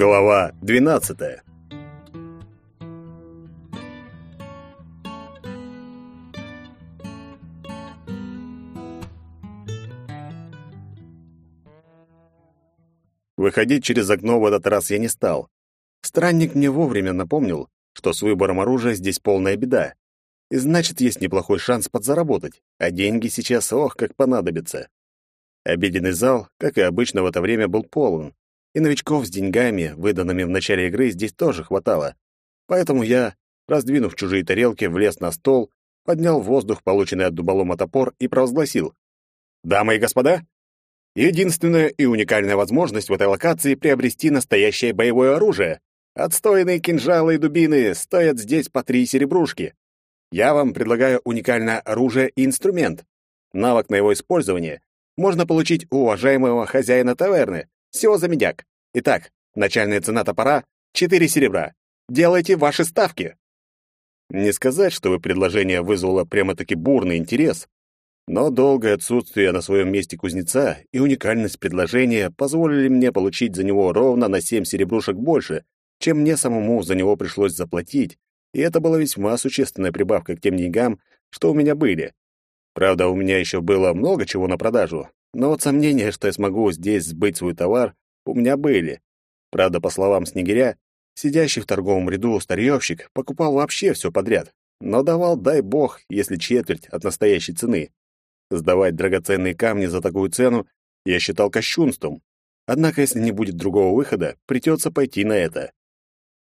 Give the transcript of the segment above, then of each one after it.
Глава 12. Выходить через окно в этот раз я не стал. Странник мне вовремя напомнил, что с выбором оружия здесь полная беда. И значит, есть неплохой шанс подзаработать, а деньги сейчас ох, как понадобятся. Обеденный зал, как и обычно в это время, был полон, и новичков с деньгами, выданными в начале игры, здесь тоже хватало. Поэтому я, раздвинув чужие тарелки, влез на стол, поднял в воздух полученный от дуболома топор и провозгласил. «Дамы и господа, единственная и уникальная возможность в этой локации приобрести настоящее боевое оружие. Отстойные кинжалы и дубины стоят здесь по три серебрушки. Я вам предлагаю уникальное оружие и инструмент. Навык на его использование можно получить у уважаемого хозяина таверны, всего за медяк. Итак, начальная цена топора — четыре серебра. Делайте ваши ставки. Не сказать, чтобы предложение вызвало прямо-таки бурный интерес, но долгое отсутствие на своем месте кузнеца и уникальность предложения позволили мне получить за него ровно на семь серебрушек больше, чем мне самому за него пришлось заплатить, и это была весьма существенная прибавка к тем деньгам, что у меня были. Правда, у меня еще было много чего на продажу, но вот сомнения, что я смогу здесь сбыть свой товар, у меня были. Правда, по словам Снегиря, сидящий в торговом ряду старьевщик покупал вообще все подряд, но давал, дай бог, если четверть от настоящей цены. Сдавать драгоценные камни за такую цену я считал кощунством. Однако, если не будет другого выхода, придется пойти на это.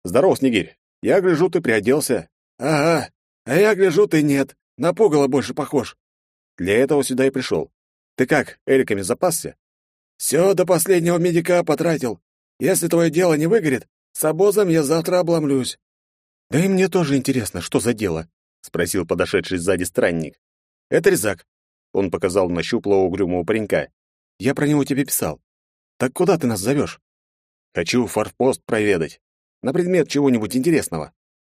«Здорово, Снегирь. Я гляжу, ты приоделся». «Ага, а я гляжу, ты нет. На пугало больше похож». Для этого сюда и пришел. Ты как, эликами запасся? Все до последнего медика потратил. Если твое дело не выгорит, с обозом я завтра обломлюсь. Да и мне тоже интересно, что за дело, спросил подошедший сзади странник. Это резак. Он показал на щуплого угрюмого паренька. Я про него тебе писал. Так куда ты нас зовешь? Хочу форпост проведать. На предмет чего-нибудь интересного.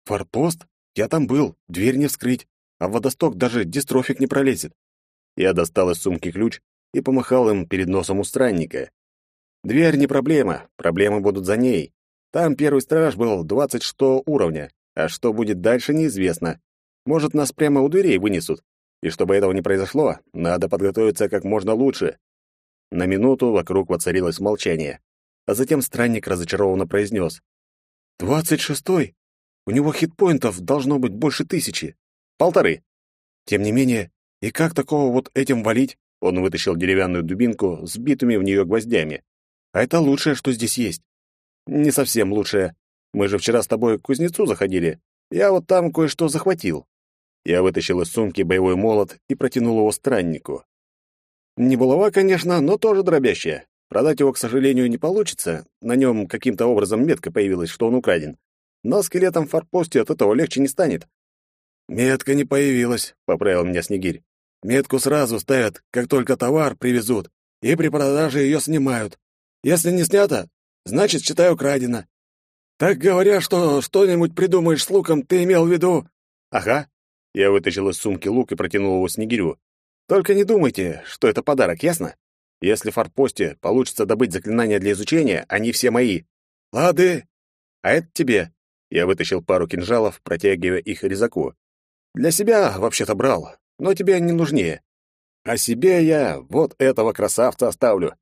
Форпост? Я там был, дверь не вскрыть, а в водосток даже дистрофик не пролезет. Я достал из сумки ключ и помахал им перед носом у странника. Дверь не проблема, проблемы будут за ней. Там первый страж был 26 уровня, а что будет дальше, неизвестно. Может, нас прямо у дверей вынесут. И чтобы этого не произошло, надо подготовиться как можно лучше. На минуту вокруг воцарилось молчание, а затем странник разочарованно произнес. «Двадцать шестой? У него хитпоинтов должно быть больше тысячи. Полторы. Тем не менее, и как такого вот этим валить? Он вытащил деревянную дубинку с битыми в нее гвоздями. А это лучшее, что здесь есть. Не совсем лучшее. Мы же вчера с тобой к кузнецу заходили. Я вот там кое-что захватил. Я вытащил из сумки боевой молот и протянул его страннику. Не булава, конечно, но тоже дробящая. Продать его, к сожалению, не получится. На нем каким-то образом метка появилась, что он украден. Но скелетом в форпосте от этого легче не станет. «Метка не появилась», — поправил меня Снегирь. Метку сразу ставят, как только товар привезут, и при продаже ее снимают. Если не снято, значит, считай украдено. Так говоря, что что-нибудь придумаешь с луком, ты имел в виду? Ага. Я вытащил из сумки лук и протянул его Снегирю. Только не думайте, что это подарок, ясно? Если в форпосте получится добыть заклинания для изучения, они все мои. Лады. А это тебе. Я вытащил пару кинжалов, протягивая их резаку. Для себя вообще-то брал, но тебе не нужнее. А себе я вот этого красавца оставлю.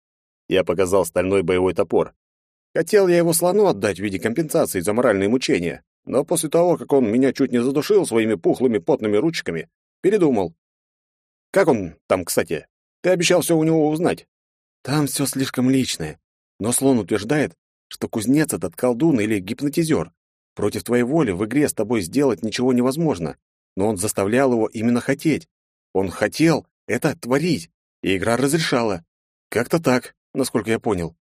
Я показал стальной боевой топор. Хотел я его слону отдать в виде компенсации за моральные мучения, но после того, как он меня чуть не задушил своими пухлыми потными ручками, передумал. Как он там, кстати? Ты обещал все у него узнать. Там все слишком личное. Но слон утверждает, что кузнец этот колдун или гипнотизер. Против твоей воли в игре с тобой сделать ничего невозможно но он заставлял его именно хотеть. Он хотел это творить, и игра разрешала. Как-то так, насколько я понял.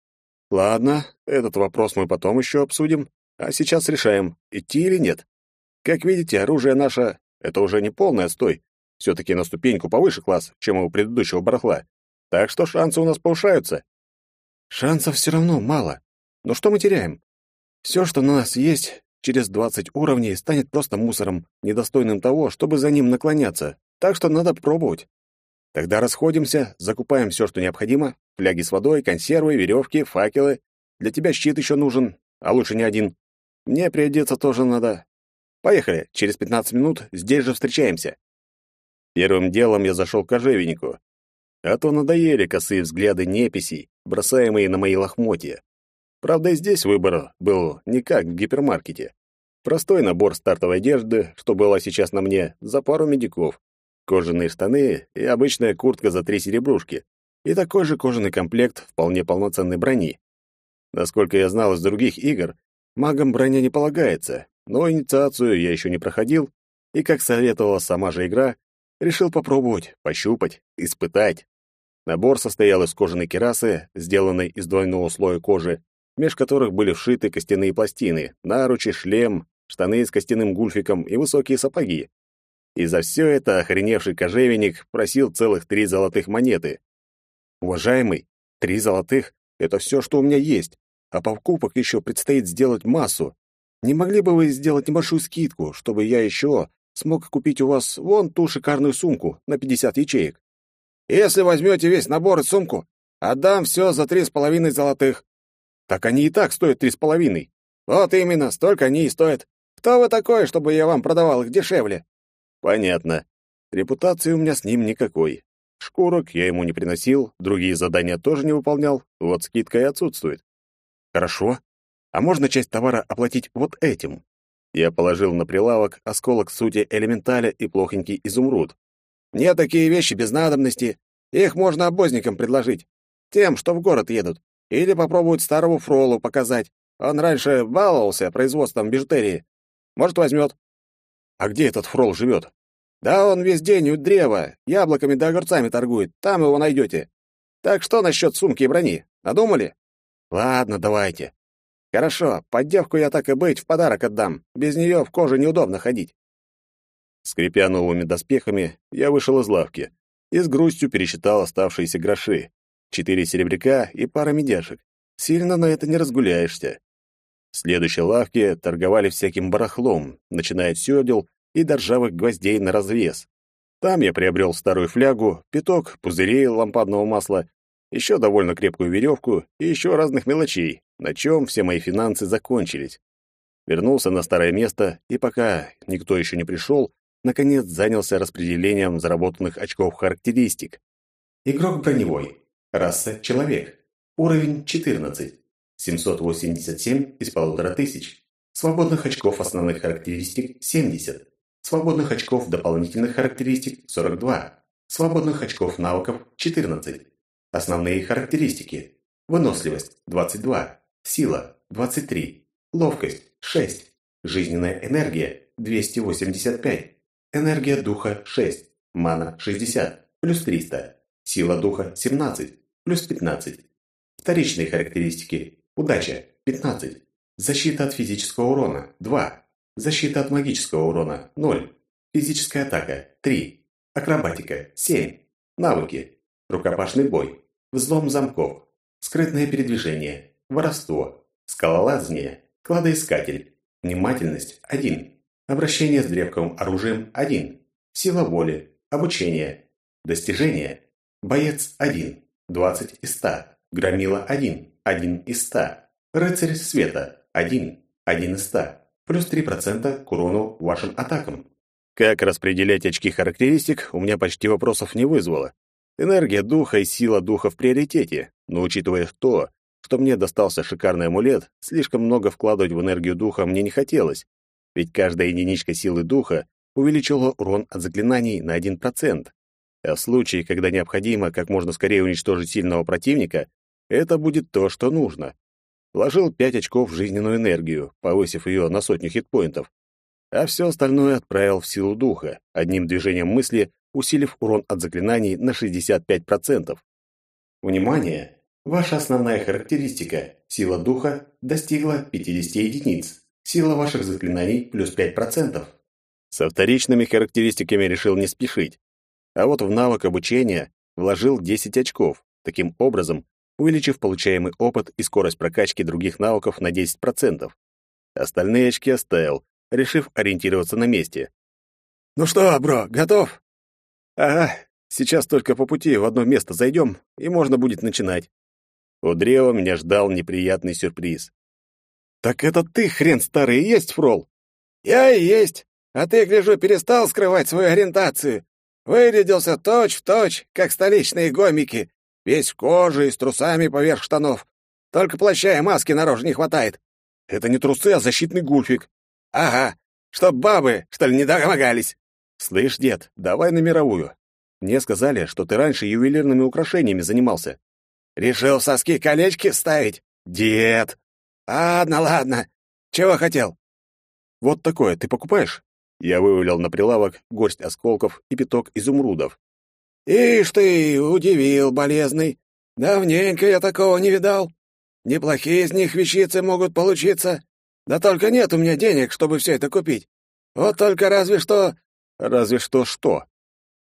Ладно, этот вопрос мы потом еще обсудим, а сейчас решаем, идти или нет. Как видите, оружие наше — это уже не полный отстой, все-таки на ступеньку повыше класс, чем у предыдущего барахла. Так что шансы у нас повышаются. Шансов все равно мало. Но что мы теряем? Все, что на нас есть, через 20 уровней станет просто мусором, недостойным того, чтобы за ним наклоняться. Так что надо пробовать. Тогда расходимся, закупаем все, что необходимо. Фляги с водой, консервы, веревки, факелы. Для тебя щит еще нужен. а лучше не один. Мне приодеться тоже надо. Поехали, через 15 минут здесь же встречаемся. Первым делом я зашел к кожевеннику. А то надоели косые взгляды неписей, бросаемые на мои лохмотья. Правда, и здесь выбор был не как в гипермаркете. Простой набор стартовой одежды, что было сейчас на мне, за пару медиков. Кожаные штаны и обычная куртка за три серебрушки. И такой же кожаный комплект вполне полноценной брони. Насколько я знал из других игр, магам броня не полагается, но инициацию я еще не проходил, и, как советовала сама же игра, решил попробовать, пощупать, испытать. Набор состоял из кожаной керасы, сделанной из двойного слоя кожи, меж которых были вшиты костяные пластины, наручи, шлем, штаны с костяным гульфиком и высокие сапоги. И за все это охреневший кожевенник просил целых три золотых монеты. Уважаемый, три золотых — это все, что у меня есть, а покупок еще предстоит сделать массу. Не могли бы вы сделать небольшую скидку, чтобы я еще смог купить у вас вон ту шикарную сумку на 50 ячеек? Если возьмете весь набор и сумку, отдам все за три с половиной золотых. Так они и так стоят три с половиной. Вот именно, столько они и стоят. Кто вы такой, чтобы я вам продавал их дешевле? Понятно. Репутации у меня с ним никакой. Шкурок я ему не приносил, другие задания тоже не выполнял, вот скидка и отсутствует. Хорошо. А можно часть товара оплатить вот этим? Я положил на прилавок осколок сути элементаля и плохенький изумруд. Мне такие вещи без надобности. Их можно обозникам предложить. Тем, что в город едут. Или попробуют старому фролу показать. Он раньше баловался производством бижутерии. Может, возьмет. А где этот фрол живет? Да он весь день у древа, яблоками да огурцами торгует. Там его найдете. Так что насчет сумки и брони? Надумали? Ладно, давайте. Хорошо, поддевку я так и быть в подарок отдам. Без нее в коже неудобно ходить. Скрипя новыми доспехами, я вышел из лавки и с грустью пересчитал оставшиеся гроши. Четыре серебряка и пара медяшек. Сильно на это не разгуляешься. В следующей лавке торговали всяким барахлом, начиная от сёдел и до ржавых гвоздей на развес. Там я приобрел старую флягу, пяток пузырей лампадного масла, еще довольно крепкую веревку и еще разных мелочей, на чем все мои финансы закончились. Вернулся на старое место, и пока никто еще не пришел, наконец занялся распределением заработанных очков характеристик. Игрок броневой. Раса – человек. Уровень 14. 787 из полутора тысяч. Свободных очков основных характеристик – 70. Свободных очков дополнительных характеристик – 42. Свободных очков навыков – 14. Основные характеристики. Выносливость – 22. Сила – 23. Ловкость – 6. Жизненная энергия – 285. Энергия духа – 6. Мана – 60. Плюс 300. Сила духа – 17. Плюс 15. Вторичные характеристики. Удача – 15. Защита от физического урона – 2. Защита от магического урона – 0. Физическая атака – 3. Акробатика – 7. Навыки. Рукопашный бой. Взлом замков. Скрытное передвижение. Воровство. Скалолазание. Кладоискатель. Внимательность – 1. Обращение с древковым оружием – 1. Сила воли. Обучение. Достижение. Боец – 1. 20 из 100. Громила – 1. Один из ста. Рыцарь света. Один. Один из ста. Плюс 3% к урону вашим атакам. Как распределять очки характеристик, у меня почти вопросов не вызвало. Энергия духа и сила духа в приоритете, но учитывая то, что мне достался шикарный амулет, слишком много вкладывать в энергию духа мне не хотелось, ведь каждая единичка силы духа увеличивала урон от заклинаний на 1%. А в случае, когда необходимо как можно скорее уничтожить сильного противника, это будет то, что нужно. Вложил пять очков в жизненную энергию, повысив ее на сотню хитпоинтов, а все остальное отправил в силу духа, одним движением мысли усилив урон от заклинаний на 65%. Внимание! Ваша основная характеристика – сила духа достигла 50 единиц. Сила ваших заклинаний плюс 5%. Со вторичными характеристиками решил не спешить. А вот в навык обучения вложил 10 очков. Таким образом, увеличив получаемый опыт и скорость прокачки других навыков на 10%. Остальные очки оставил, решив ориентироваться на месте. «Ну что, бро, готов?» «Ага, сейчас только по пути в одно место зайдем, и можно будет начинать». У древа меня ждал неприятный сюрприз. Так это ты, хрен старый, есть фрол? Я и есть. А ты, гляжу, перестал скрывать свою ориентацию. Вырядился точь-в-точь, как столичные гомики. Весь в коже и с трусами поверх штанов. Только плаща и маски на не хватает. Это не трусы, а защитный гульфик. Ага, чтоб бабы, что ли, не домогались. Слышь, дед, давай на мировую. Мне сказали, что ты раньше ювелирными украшениями занимался. Решил соски колечки ставить? Дед! Ладно, ладно. Чего хотел? Вот такое ты покупаешь? Я вывалил на прилавок горсть осколков и пяток изумрудов. Ишь ты, удивил, болезный. Давненько я такого не видал. Неплохие из них вещицы могут получиться. Да только нет у меня денег, чтобы все это купить. Вот только разве что... Разве что что?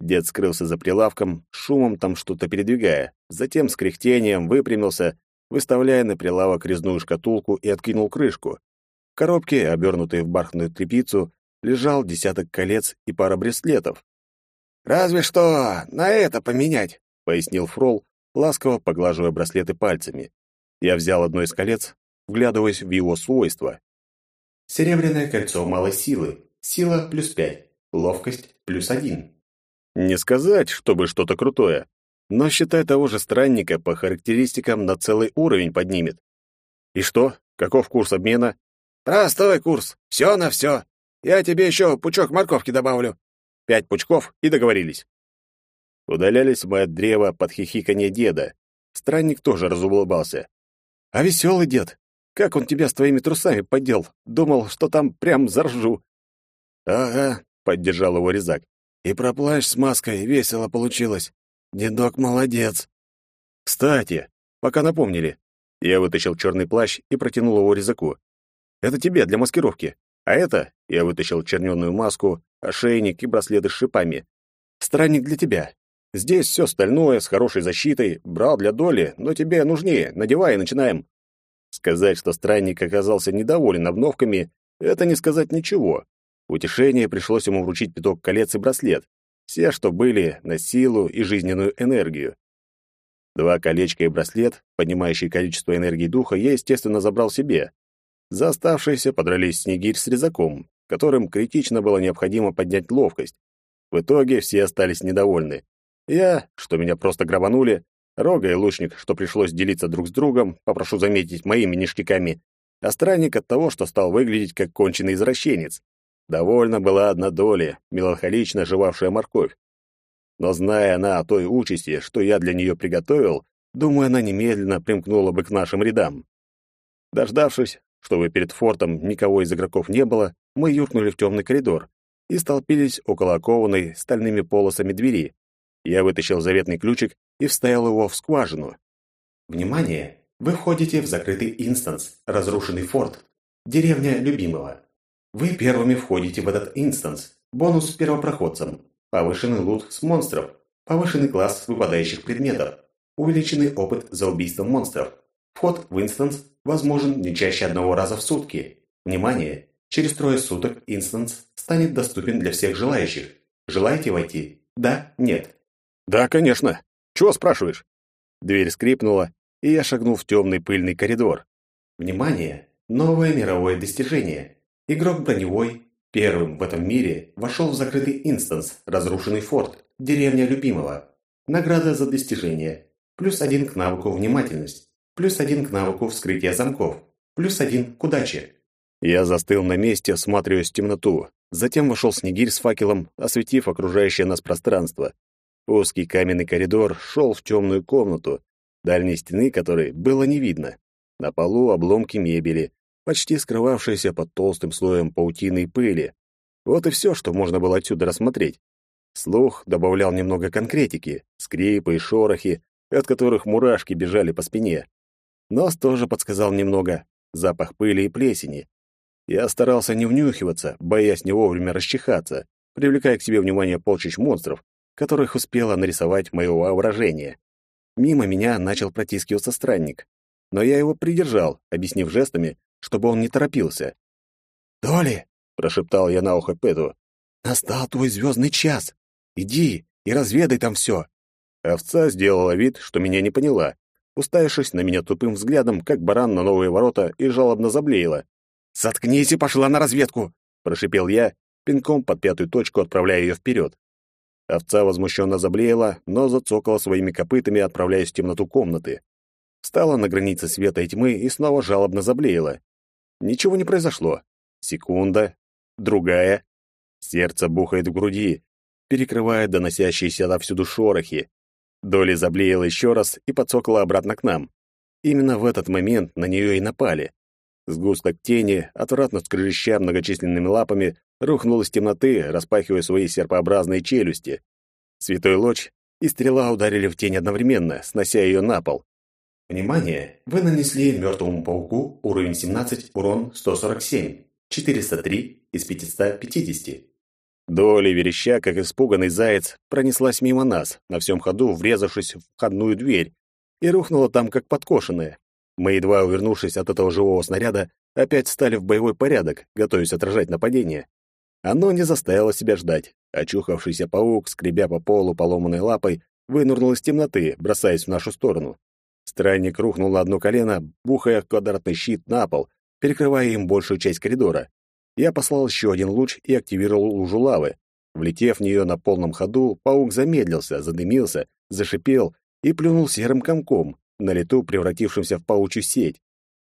Дед скрылся за прилавком, шумом там что-то передвигая, затем с кряхтением выпрямился, выставляя на прилавок резную шкатулку и откинул крышку. В коробке, обернутой в бархатную тряпицу, лежал десяток колец и пара браслетов. «Разве что на это поменять», — пояснил Фрол, ласково поглаживая браслеты пальцами. Я взял одно из колец, вглядываясь в его свойства. Серебряное кольцо малой силы. Сила плюс пять. Ловкость плюс один. Не сказать, чтобы что-то крутое, но считай того же странника по характеристикам на целый уровень поднимет. И что? Каков курс обмена? Простой курс. Все на все. Я тебе еще пучок морковки добавлю. Пять пучков и договорились. Удалялись мы от древа под хихиканье деда. Странник тоже разулыбался. А веселый дед, как он тебя с твоими трусами поддел? Думал, что там прям заржу. Ага, поддержал его резак. И про плащ с маской весело получилось. Дедок молодец. Кстати, пока напомнили. Я вытащил черный плащ и протянул его резаку. Это тебе для маскировки. А это я вытащил чернёную маску, ошейник и браслеты с шипами. Странник для тебя. Здесь все остальное с хорошей защитой, брал для доли, но тебе нужнее. Надевай и начинаем. Сказать, что странник оказался недоволен обновками, это не сказать ничего. Утешение пришлось ему вручить пяток колец и браслет. Все, что были, на силу и жизненную энергию. Два колечка и браслет, поднимающие количество энергии духа, я, естественно, забрал себе. За оставшиеся подрались Снегирь с Резаком, которым критично было необходимо поднять ловкость. В итоге все остались недовольны. Я, что меня просто грабанули, Рога и Лучник, что пришлось делиться друг с другом, попрошу заметить, моими ништяками, а странник от того, что стал выглядеть как конченый извращенец. Довольно была одна доля, меланхолично жевавшая морковь. Но зная она о той участи, что я для нее приготовил, думаю, она немедленно примкнула бы к нашим рядам. Дождавшись, чтобы перед фортом никого из игроков не было, мы юркнули в темный коридор и столпились около окованной стальными полосами двери, я вытащил заветный ключик и вставил его в скважину. Внимание! Вы входите в закрытый инстанс, разрушенный форт, деревня любимого. Вы первыми входите в этот инстанс. Бонус первопроходцам. Повышенный лут с монстров. Повышенный класс выпадающих предметов. Увеличенный опыт за убийство монстров. Вход в инстанс возможен не чаще одного раза в сутки. Внимание! Через трое суток инстанс станет доступен для всех желающих. Желаете войти? Да? Нет? «Да, конечно. Чего спрашиваешь?» Дверь скрипнула, и я шагнул в темный пыльный коридор. «Внимание! Новое мировое достижение. Игрок броневой первым в этом мире вошел в закрытый инстанс, разрушенный форт, деревня любимого. Награда за достижение. Плюс один к навыку внимательность. Плюс один к навыку вскрытия замков. Плюс один к удаче». Я застыл на месте, всматриваясь в темноту. Затем вошел Снегирь с факелом, осветив окружающее нас пространство. Узкий каменный коридор шел в темную комнату, дальней стены которой было не видно. На полу обломки мебели, почти скрывавшиеся под толстым слоем паутины и пыли. Вот и все, что можно было отсюда рассмотреть. Слух добавлял немного конкретики, скрипы и шорохи, от которых мурашки бежали по спине. Нос тоже подсказал немного, запах пыли и плесени. Я старался не внюхиваться, боясь не вовремя расчихаться, привлекая к себе внимание полчищ монстров, которых успело нарисовать мое воображение. Мимо меня начал протискиваться странник, но я его придержал, объяснив жестами, чтобы он не торопился. «Доли!» — прошептал я на ухо Пету. «Настал твой звездный час. Иди и разведай там все». Овца сделала вид, что меня не поняла, уставившись на меня тупым взглядом, как баран на новые ворота, и жалобно заблеяла. «Заткнись и пошла на разведку!» — прошипел я, пинком под пятую точку отправляя ее вперед. Овца возмущенно заблеяла, но зацокала своими копытами, отправляясь в темноту комнаты. Стала на границе света и тьмы и снова жалобно заблеяла. Ничего не произошло. Секунда, другая. Сердце бухает в груди, перекрывая доносящиеся отовсюду шорохи. Доли заблеяла еще раз и подсокала обратно к нам. Именно в этот момент на нее и напали. Сгусток тени, отвратно скрежеща многочисленными лапами, рухнул из темноты, распахивая свои серпообразные челюсти. Святой луч и стрела ударили в тень одновременно, снося ее на пол. Внимание! Вы нанесли мертвому пауку уровень 17, урон 147, 403 из 550. Доли вереща, как испуганный заяц, пронеслась мимо нас, на всем ходу врезавшись в входную дверь, и рухнула там, как подкошенная. Мы, едва увернувшись от этого живого снаряда, опять стали в боевой порядок, готовясь отражать нападение. Оно не заставило себя ждать. Очухавшийся паук, скребя по полу поломанной лапой, вынырнул из темноты, бросаясь в нашу сторону. Странник рухнул на одно колено, бухая квадратный щит на пол, перекрывая им большую часть коридора. Я послал еще один луч и активировал лужу лавы. Влетев в нее на полном ходу, паук замедлился, задымился, зашипел и плюнул серым комком, на лету превратившимся в паучью сеть.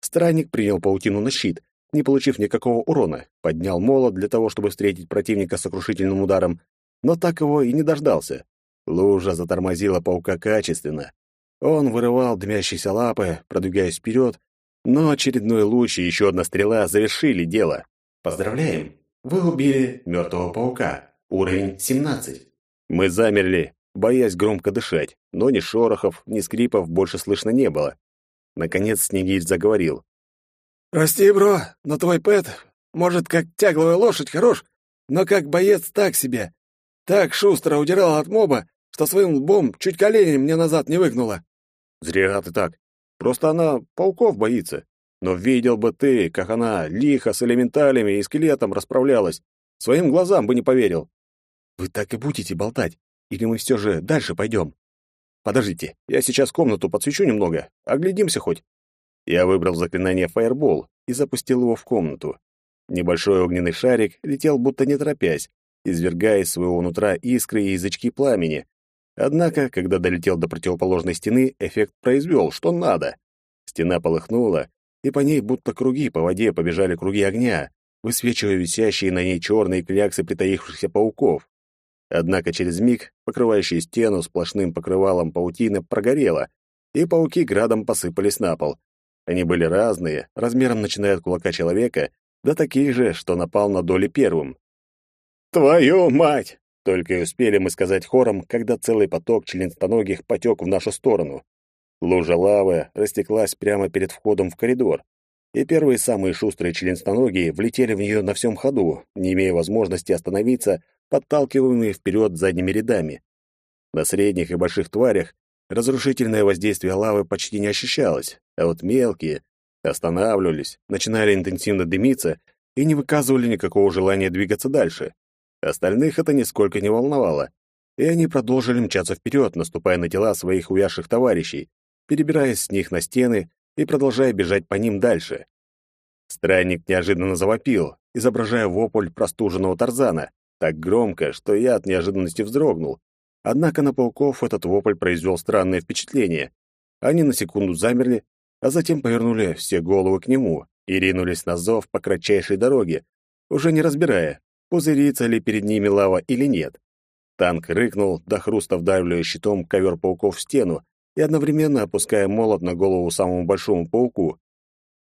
Странник принял паутину на щит, не получив никакого урона, поднял молот для того, чтобы встретить противника сокрушительным ударом, но так его и не дождался. Лужа затормозила паука качественно. Он вырывал дымящиеся лапы, продвигаясь вперед, но очередной луч и еще одна стрела завершили дело. Поздравляем! Вы убили мертвого паука. Уровень 17. Мы замерли, боясь громко дышать, но ни шорохов, ни скрипов больше слышно не было. Наконец Снегирь заговорил. «Прости, бро, но твой пэт, может, как тягловая лошадь хорош, но как боец так себе. Так шустро удирал от моба, что своим лбом чуть колени мне назад не выгнула». «Зря ты так. Просто она пауков боится. Но видел бы ты, как она лихо с элементалями и скелетом расправлялась. Своим глазам бы не поверил». «Вы так и будете болтать. Или мы все же дальше пойдем? Подождите, я сейчас комнату подсвечу немного. Оглядимся хоть. Я выбрал заклинание «Фаербол» и запустил его в комнату. Небольшой огненный шарик летел будто не торопясь, извергая из своего нутра искры и язычки пламени. Однако, когда долетел до противоположной стены, эффект произвел, что надо. Стена полыхнула, и по ней будто круги по воде побежали круги огня, высвечивая висящие на ней черные кляксы притаившихся пауков. Однако через миг покрывающая стену сплошным покрывалом паутины прогорела, и пауки градом посыпались на пол. Они были разные, размером начиная от кулака человека до таких же, что напал на доли первым. «Твою мать!» — только и успели мы сказать хором, когда целый поток членистоногих потек в нашу сторону. Лужа лавы растеклась прямо перед входом в коридор, и первые самые шустрые членистоногие влетели в нее на всем ходу, не имея возможности остановиться подталкиваемые вперед задними рядами. На средних и больших тварях разрушительное воздействие лавы почти не ощущалось, а вот мелкие останавливались, начинали интенсивно дымиться и не выказывали никакого желания двигаться дальше. Остальных это нисколько не волновало, и они продолжили мчаться вперед, наступая на тела своих увязших товарищей, перебираясь с них на стены и продолжая бежать по ним дальше. Странник неожиданно завопил, изображая вопль простуженного Тарзана так громко, что я от неожиданности вздрогнул. Однако на пауков этот вопль произвел странное впечатление. Они на секунду замерли, а затем повернули все головы к нему и ринулись на зов по кратчайшей дороге, уже не разбирая, пузырится ли перед ними лава или нет. Танк рыкнул, до хруста вдавливая щитом ковер пауков в стену и одновременно опуская молот на голову самому большому пауку.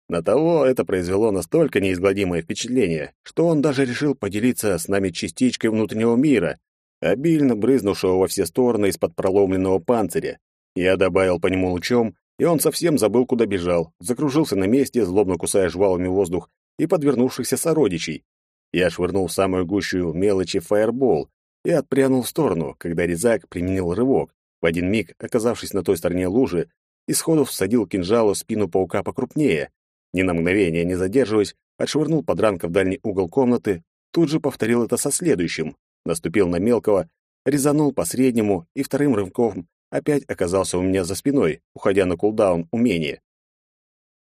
На того это произвело настолько неизгладимое впечатление, что он даже решил поделиться с нами частичкой внутреннего мира, обильно брызнувшего во все стороны из-под проломленного панциря. Я добавил по нему лучом, и он совсем забыл, куда бежал, закружился на месте, злобно кусая жвалами воздух и подвернувшихся сородичей. Я швырнул в самую гущу мелочи фаербол и отпрянул в сторону, когда резак применил рывок, в один миг оказавшись на той стороне лужи, и сходу всадил кинжал в спину паука покрупнее, ни на мгновение не задерживаясь, отшвырнул подранка в дальний угол комнаты, тут же повторил это со следующим, наступил на мелкого, резанул по среднему и вторым рывком опять оказался у меня за спиной, уходя на кулдаун умения.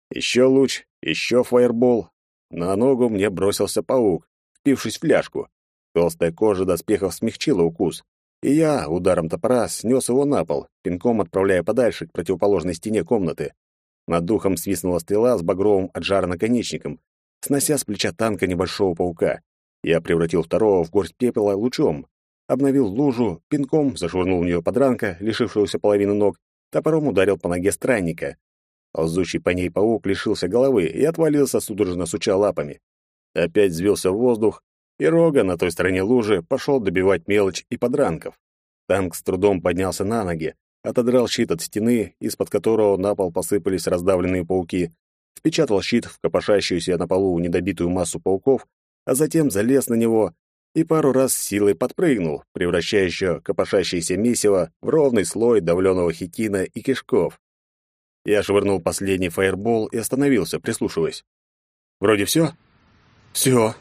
Еще луч, еще фаербол. На ногу мне бросился паук, впившись в фляжку. Толстая кожа доспехов смягчила укус, и я ударом топора снес его на пол, пинком отправляя подальше к противоположной стене комнаты. Над духом свистнула стрела с багровым от жара наконечником, снося с плеча танка небольшого паука. Я превратил второго в горсть пепела лучом, обновил лужу, пинком зашвырнул в нее подранка, лишившегося половины ног, топором ударил по ноге странника. Ползущий по ней паук лишился головы и отвалился, судорожно суча лапами. Опять взвился в воздух, и Рога на той стороне лужи пошел добивать мелочь и подранков. Танк с трудом поднялся на ноги, отодрал щит от стены, из-под которого на пол посыпались раздавленные пауки, впечатал щит в копошащуюся на полу недобитую массу пауков, а затем залез на него и пару раз силой подпрыгнул, превращая еще копошащееся месиво в ровный слой давленого хитина и кишков. Я швырнул последний фаербол и остановился, прислушиваясь. «Вроде все?» «Все»,